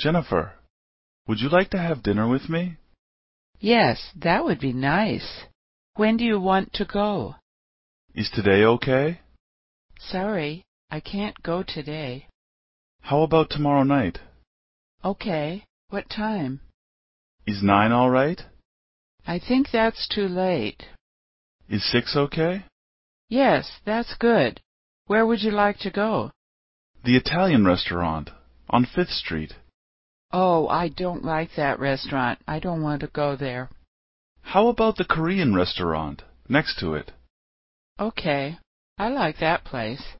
Jennifer, would you like to have dinner with me? Yes, that would be nice. When do you want to go? Is today okay? Sorry, I can't go today. How about tomorrow night? Okay, what time? Is nine all right? I think that's too late. Is six okay? Yes, that's good. Where would you like to go? The Italian restaurant on Fifth Street. Oh, I don't like that restaurant. I don't want to go there. How about the Korean restaurant next to it? Okay, I like that place.